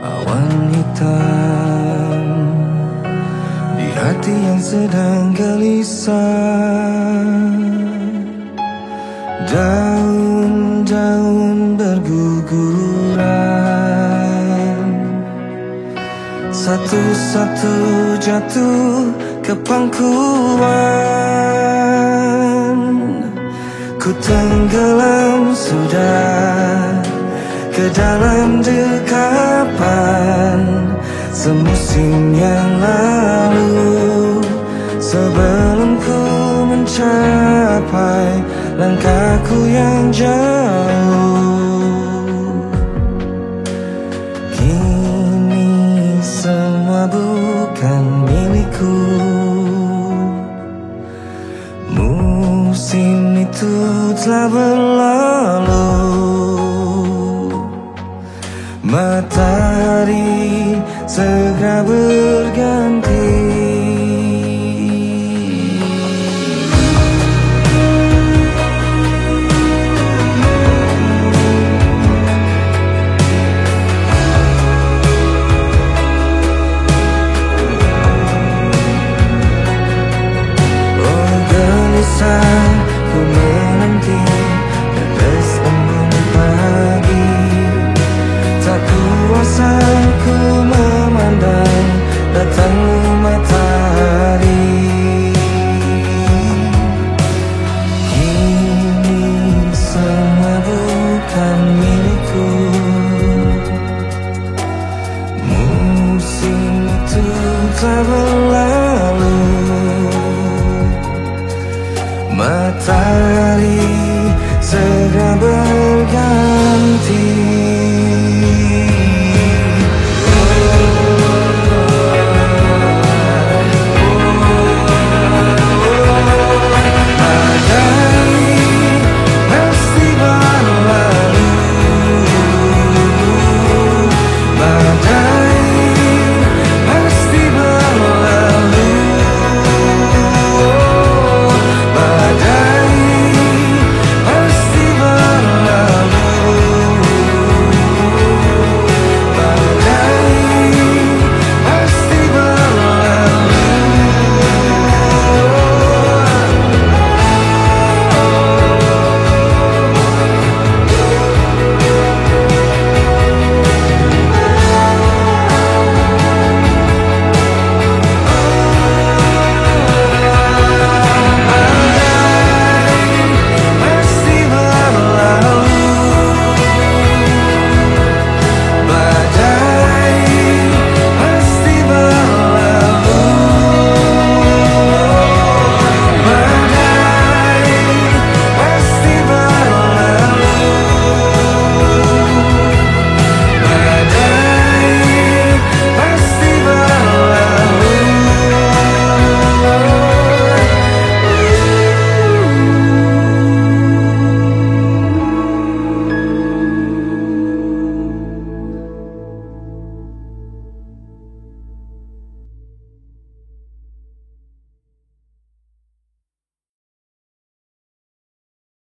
Awan hitam Di hati yang sedang gelisah. Daun-daun berguguran. Satu-satu jatuh ke pangkuan dalam dekapan Semusim yang lalu? Sebelum ku mencapai langkahku yang jauh. Kini semua bukan milikku. Musim itu telah berlalu Matahari segera berganti